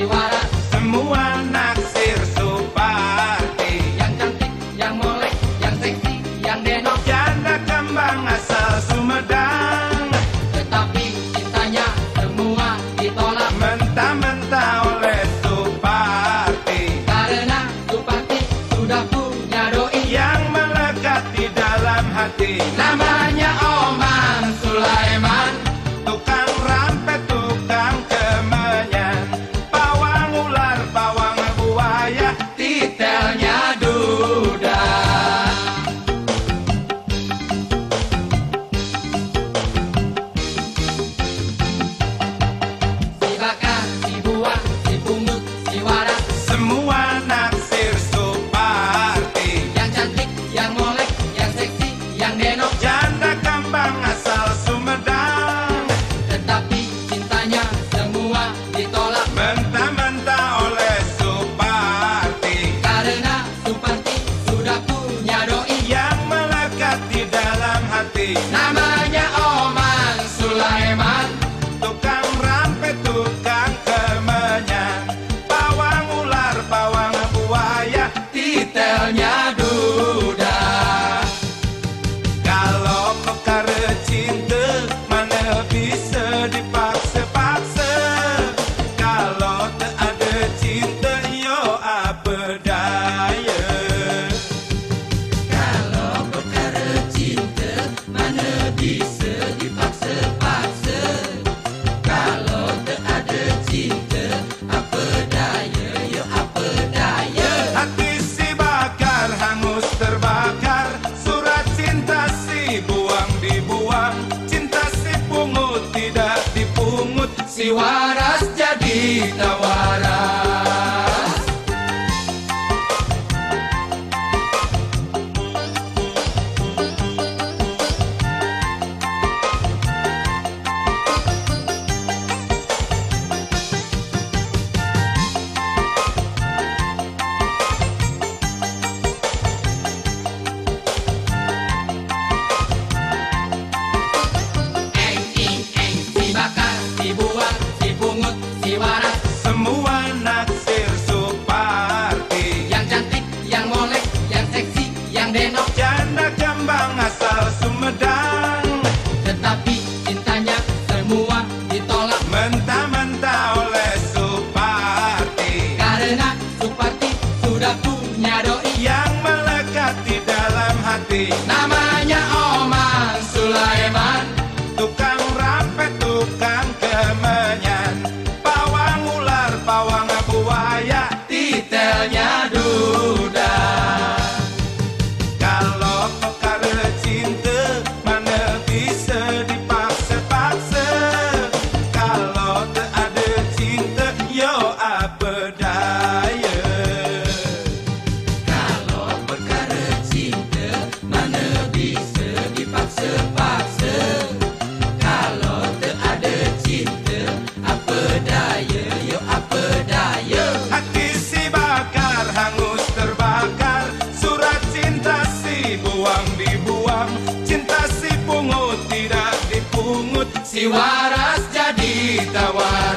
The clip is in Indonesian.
Mugiwara. extrañar. Harus jadi tawaran. hangus terbakar. Surat cinta si buang dibuang Cinta si pungut tidak dipungut. Si waras jadi tawar.